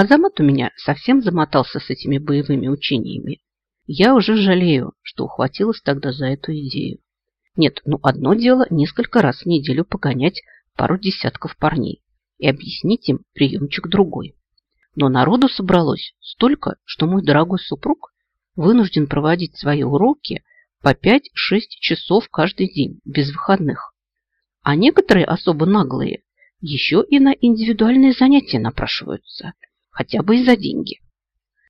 Азамат у меня совсем замотался с этими боевыми учениями. Я уже жалею, что ухватилась тогда за эту идею. Нет, ну одно дело несколько раз в неделю погонять пару десятков парней и объяснить им приемчик другой. Но народу собралось столько, что мой дорогой супруг вынужден проводить свои уроки по 5-6 часов каждый день, без выходных. А некоторые особо наглые еще и на индивидуальные занятия напрашиваются, хотя бы и за деньги.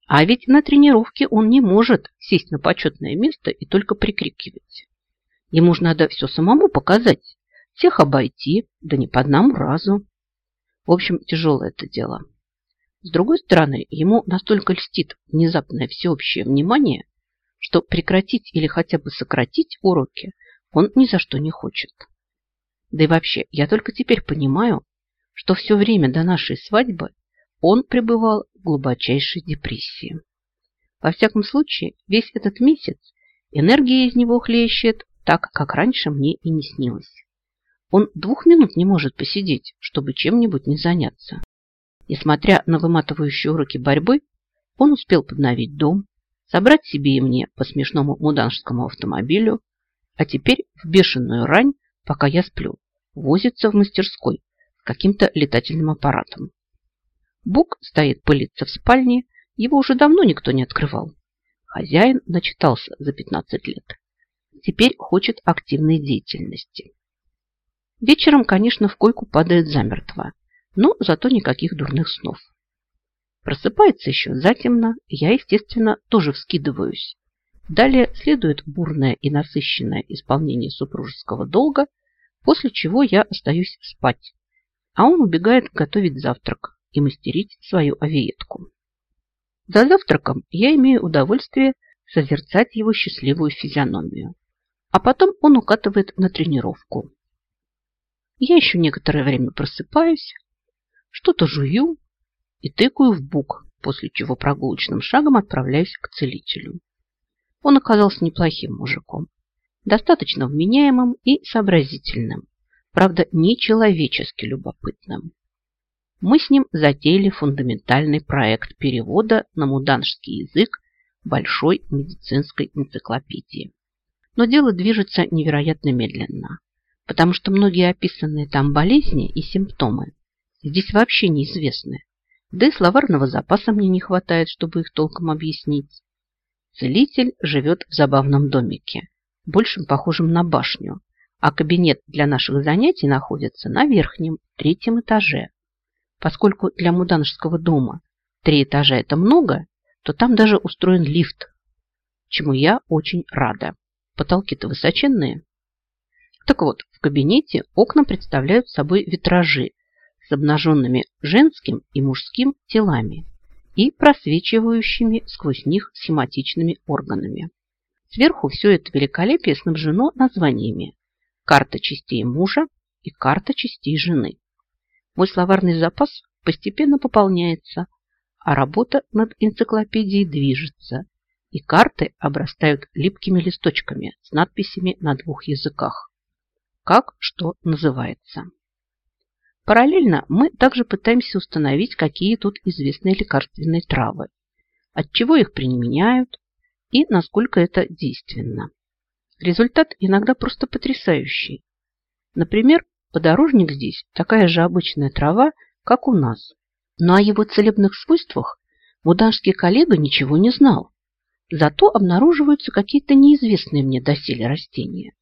А ведь на тренировке он не может сесть на почетное место и только прикрикивать. Ему же надо все самому показать, всех обойти, да не по одному разу. В общем, тяжелое это дело. С другой стороны, ему настолько льстит внезапное всеобщее внимание, что прекратить или хотя бы сократить уроки он ни за что не хочет. Да и вообще, я только теперь понимаю, что все время до нашей свадьбы он пребывал в глубочайшей депрессии. Во всяком случае, весь этот месяц энергия из него хлещет так, как раньше мне и не снилось. Он двух минут не может посидеть, чтобы чем-нибудь не заняться. Несмотря на выматывающие уроки борьбы, он успел подновить дом, собрать себе и мне по смешному муданжскому автомобилю, а теперь в бешеную рань, пока я сплю, возится в мастерской с каким-то летательным аппаратом. Бук стоит пылиться в спальне, его уже давно никто не открывал. Хозяин начитался за 15 лет. Теперь хочет активной деятельности. Вечером, конечно, в койку падает замертво, но зато никаких дурных снов. Просыпается еще затемно, я, естественно, тоже вскидываюсь. Далее следует бурное и насыщенное исполнение супружеского долга, после чего я остаюсь спать, а он убегает готовить завтрак и мастерить свою авиетку. За завтраком я имею удовольствие созерцать его счастливую физиономию, а потом он укатывает на тренировку. Я еще некоторое время просыпаюсь, что-то жую и тыкаю в бук, после чего прогулочным шагом отправляюсь к целителю. Он оказался неплохим мужиком, достаточно вменяемым и сообразительным, правда, нечеловечески любопытным. Мы с ним затеяли фундаментальный проект перевода на муданский язык большой медицинской энциклопедии. Но дело движется невероятно медленно, потому что многие описанные там болезни и симптомы здесь вообще неизвестны. Да и словарного запаса мне не хватает, чтобы их толком объяснить. Целитель живет в забавном домике, большим похожим на башню, а кабинет для наших занятий находится на верхнем, третьем этаже. Поскольку для муданжского дома три этажа – это много, то там даже устроен лифт, чему я очень рада. Потолки-то высоченные. Так вот, в кабинете окна представляют собой витражи с обнаженными женским и мужским телами и просвечивающими сквозь них схематичными органами. Сверху все это великолепие снабжено названиями «Карта частей мужа» и «Карта частей жены». Мой словарный запас постепенно пополняется, а работа над энциклопедией движется, и карты обрастают липкими листочками с надписями на двух языках. Как что называется. Параллельно мы также пытаемся установить, какие тут известные лекарственные травы, от чего их применяют и насколько это действенно. Результат иногда просто потрясающий. Например, подорожник здесь такая же обычная трава, как у нас. Но о его целебных свойствах муданский коллега ничего не знал. Зато обнаруживаются какие-то неизвестные мне доселе растения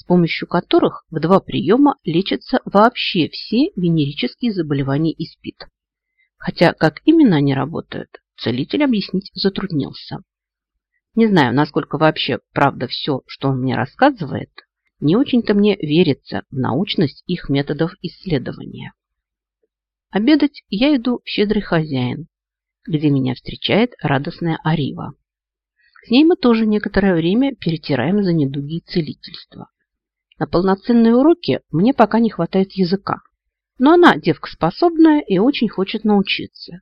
с помощью которых в два приема лечатся вообще все венерические заболевания и СПИД. Хотя как именно они работают, целитель объяснить затруднился. Не знаю, насколько вообще правда все, что он мне рассказывает, не очень-то мне верится в научность их методов исследования. Обедать я иду в щедрый хозяин, где меня встречает радостная Арива. С ней мы тоже некоторое время перетираем за недуги целительства. На полноценные уроки мне пока не хватает языка. Но она девка способная и очень хочет научиться.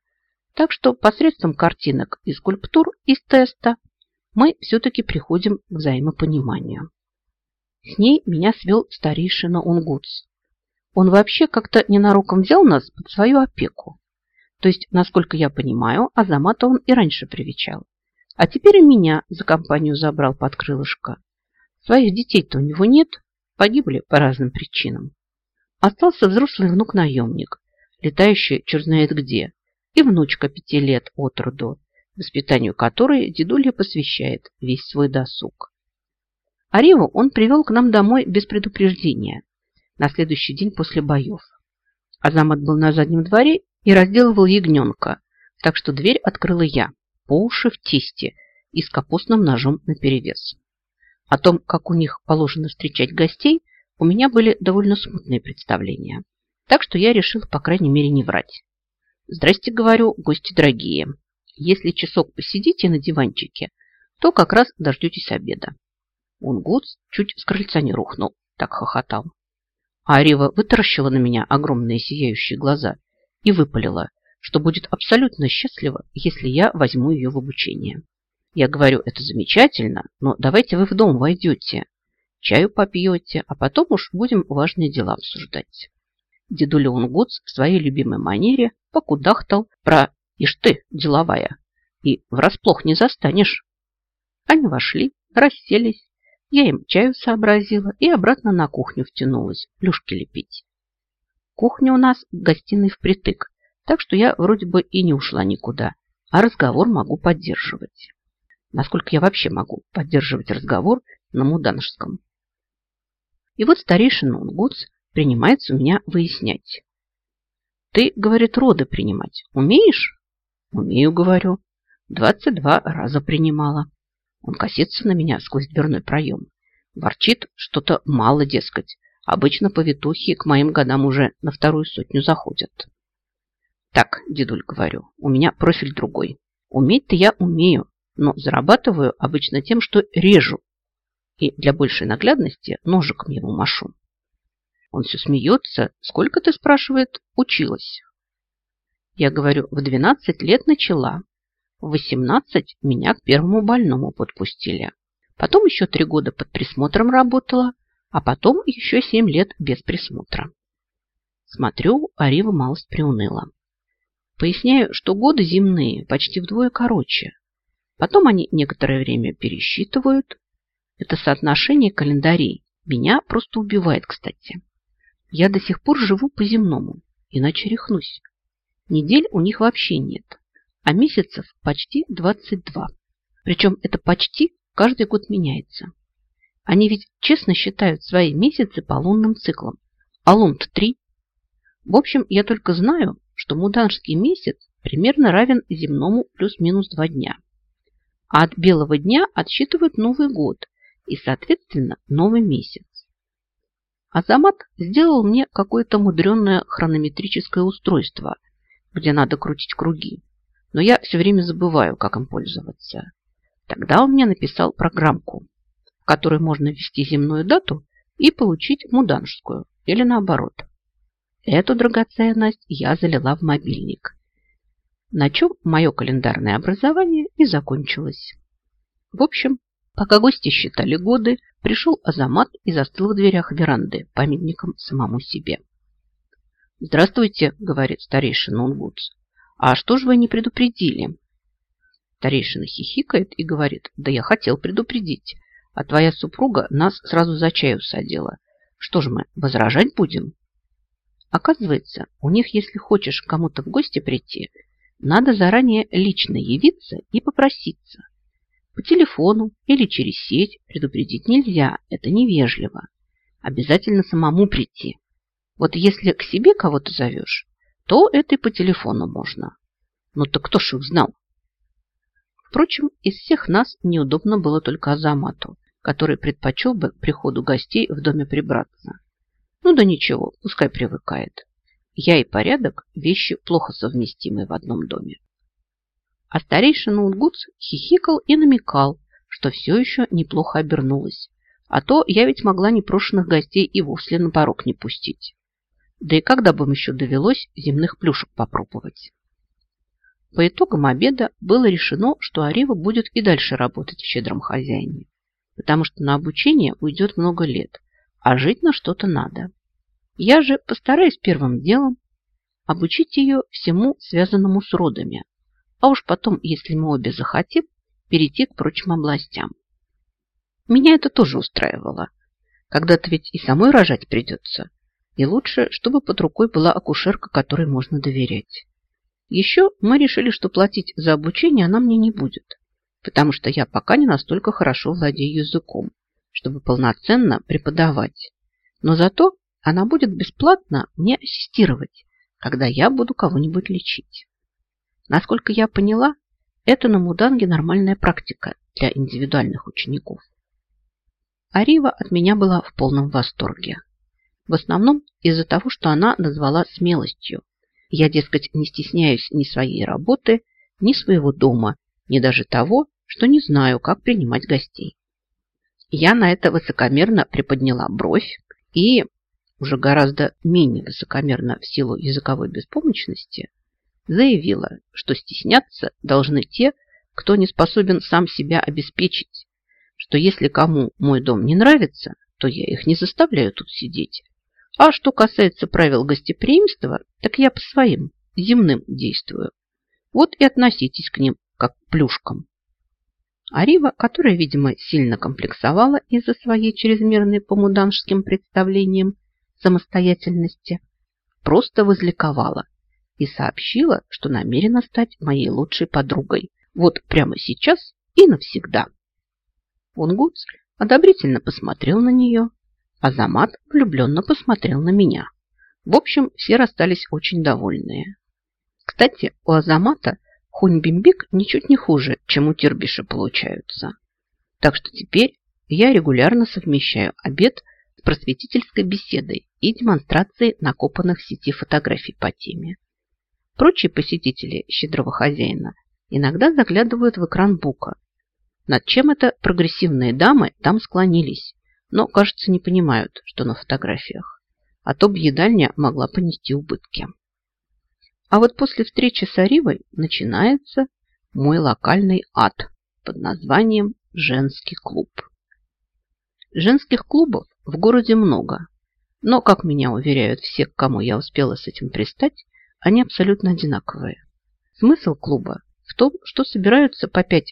Так что посредством картинок и скульптур из теста мы все-таки приходим к взаимопониманию. С ней меня свел старейшина Унгутс. Он вообще как-то ненароком взял нас под свою опеку. То есть, насколько я понимаю, Азамата он и раньше привечал. А теперь и меня за компанию забрал под крылышко. Своих детей-то у него нет, погибли по разным причинам. Остался взрослый внук-наемник, летающий черт знает где, и внучка пяти лет от роду, воспитанию которой дедулья посвящает весь свой досуг. Ариву он привел к нам домой без предупреждения, на следующий день после боев. Азамат был на заднем дворе и разделывал ягненка, так что дверь открыла я, по уши в тесте и с капустным ножом наперевес. О том, как у них положено встречать гостей, у меня были довольно смутные представления. Так что я решил, по крайней мере, не врать. Здрасте, говорю, гости дорогие. Если часок посидите на диванчике, то как раз дождетесь обеда. Унгутс чуть с крыльца не рухнул, так хохотал. А Арива вытаращила на меня огромные сияющие глаза и выпалила, что будет абсолютно счастлива, если я возьму ее в обучение. Я говорю, это замечательно, но давайте вы в дом войдете, чаю попьете, а потом уж будем важные дела обсуждать. Дедуля Унгутс в своей любимой манере покудахтал про «Ишь ты, деловая!» и «Врасплох не застанешь». Они вошли, расселись, я им чаю сообразила и обратно на кухню втянулась, плюшки лепить. Кухня у нас в гостиной впритык, так что я вроде бы и не ушла никуда, а разговор могу поддерживать. Насколько я вообще могу поддерживать разговор на муданжском? И вот старейшина Унгутс принимается у меня выяснять. Ты, говорит, роды принимать умеешь? Умею, говорю. Двадцать два раза принимала. Он косится на меня сквозь дверной проем. Ворчит что-то мало, дескать. Обычно повитухи к моим годам уже на вторую сотню заходят. Так, дедуль, говорю, у меня профиль другой. Уметь-то я умею, но зарабатываю обычно тем, что режу. И для большей наглядности ножиком ему машу. Он все смеется. Сколько, ты, спрашивает, училась? Я говорю, в 12 лет начала. В 18 меня к первому больному подпустили. Потом еще три года под присмотром работала, а потом еще семь лет без присмотра. Смотрю, Арива малость приуныла. Поясняю, что годы земные почти вдвое короче. Потом они некоторое время пересчитывают. Это соотношение календарей меня просто убивает, кстати. Я до сих пор живу по-земному, иначе рехнусь. Недель у них вообще нет, а месяцев почти 22. Причем это почти каждый год меняется. Они ведь честно считают свои месяцы по лунным циклам, а лун-то три. В общем, я только знаю, что муданский месяц примерно равен земному плюс-минус два дня. А от белого дня отсчитывают Новый год и, соответственно, новый месяц. Азамат сделал мне какое-то мудреное хронометрическое устройство, где надо крутить круги, но я все время забываю, как им пользоваться. Тогда он мне написал программку, в которой можно ввести земную дату и получить муданжскую, или наоборот. Эту драгоценность я залила в мобильник, на чем мое календарное образование и закончилось. В общем, Пока гости считали годы, пришел Азамат и застыл в дверях веранды памятником самому себе. «Здравствуйте», — говорит старейшина Унгутс. «А что же вы не предупредили?» Старейшина хихикает и говорит, «Да я хотел предупредить, а твоя супруга нас сразу за чай усадила. Что же мы, возражать будем?» Оказывается, у них, если хочешь кому-то в гости прийти, надо заранее лично явиться и попроситься. По телефону или через сеть предупредить нельзя, это невежливо. Обязательно самому прийти. Вот если к себе кого-то зовешь, то это и по телефону можно. Ну так кто ж их знал? Впрочем, из всех нас неудобно было только Азамату, который предпочел бы приходу гостей в доме прибраться. Ну да ничего, пускай привыкает. Я и порядок – вещи плохо совместимые в одном доме. А старейшина Унгутс хихикал и намекал, что все еще неплохо обернулось. А то я ведь могла непрошенных гостей и вовсе на порог не пустить. Да и когда бы им еще довелось земных плюшек попробовать. По итогам обеда было решено, что Арива будет и дальше работать в щедром хозяине, потому что на обучение уйдет много лет, а жить на что-то надо. Я же постараюсь первым делом обучить ее всему связанному с родами, а уж потом, если мы обе захотим, перейти к прочим областям. Меня это тоже устраивало. Когда-то ведь и самой рожать придется. И лучше, чтобы под рукой была акушерка, которой можно доверять. Еще мы решили, что платить за обучение она мне не будет, потому что я пока не настолько хорошо владею языком, чтобы полноценно преподавать. Но зато она будет бесплатно мне ассистировать, когда я буду кого-нибудь лечить. Насколько я поняла, это на Муданге нормальная практика для индивидуальных учеников. Арива от меня была в полном восторге. В основном из-за того, что она назвала смелостью. Я, дескать, не стесняюсь ни своей работы, ни своего дома, ни даже того, что не знаю, как принимать гостей. Я на это высокомерно приподняла бровь и, уже гораздо менее высокомерно в силу языковой беспомощности, заявила, что стесняться должны те, кто не способен сам себя обеспечить, что если кому мой дом не нравится, то я их не заставляю тут сидеть. А что касается правил гостеприимства, так я по своим, земным действую. Вот и относитесь к ним как к плюшкам. Арива, которая, видимо, сильно комплексовала из-за своей чрезмерной по муданжским представлениям самостоятельности, просто возликовала и сообщила, что намерена стать моей лучшей подругой. Вот прямо сейчас и навсегда. Унгутс одобрительно посмотрел на нее, а Замат влюбленно посмотрел на меня. В общем, все расстались очень довольные. Кстати, у Азамата Хунь-бимбик ничуть не хуже, чем у Тирбиша получаются. Так что теперь я регулярно совмещаю обед с просветительской беседой и демонстрацией накопанных в сети фотографий по теме. Прочие посетители щедрого хозяина иногда заглядывают в экран бука. Над чем это прогрессивные дамы там склонились, но, кажется, не понимают, что на фотографиях. А то б могла понести убытки. А вот после встречи с Аривой начинается мой локальный ад под названием «Женский клуб». Женских клубов в городе много, но, как меня уверяют все, к кому я успела с этим пристать, они абсолютно одинаковые. Смысл клуба в том, что собираются по 5-6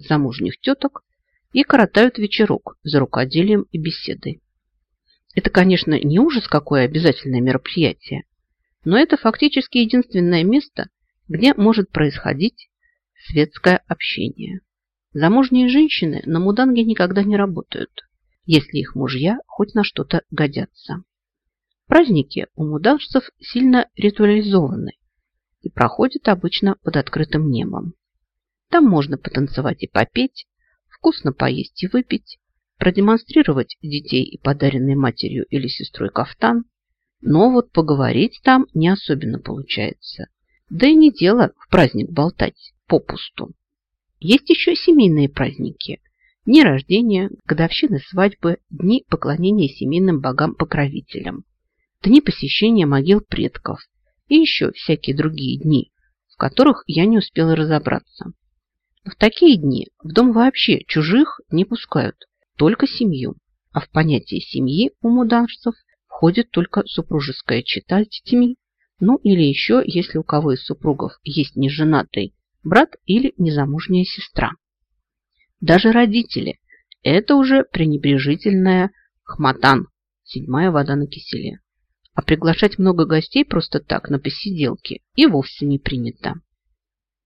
замужних теток и коротают вечерок за рукоделием и беседой. Это, конечно, не ужас какое обязательное мероприятие, но это фактически единственное место, где может происходить светское общение. Замужние женщины на Муданге никогда не работают, если их мужья хоть на что-то годятся. Праздники у муданжцев сильно ритуализованы и проходят обычно под открытым небом. Там можно потанцевать и попеть, вкусно поесть и выпить, продемонстрировать детей и подаренный матерью или сестрой кафтан, но вот поговорить там не особенно получается. Да и не дело в праздник болтать попусту. Есть еще семейные праздники. Дни рождения, годовщины свадьбы, дни поклонения семейным богам-покровителям, дни посещения могил предков и еще всякие другие дни, в которых я не успела разобраться. В такие дни в дом вообще чужих не пускают, только семью. А в понятие семьи у муданжцев – входит только супружеская чета с детьми, ну или еще, если у кого из супругов есть неженатый брат или незамужняя сестра. Даже родители – это уже пренебрежительная хматан, седьмая вода на киселе. А приглашать много гостей просто так на посиделки и вовсе не принято.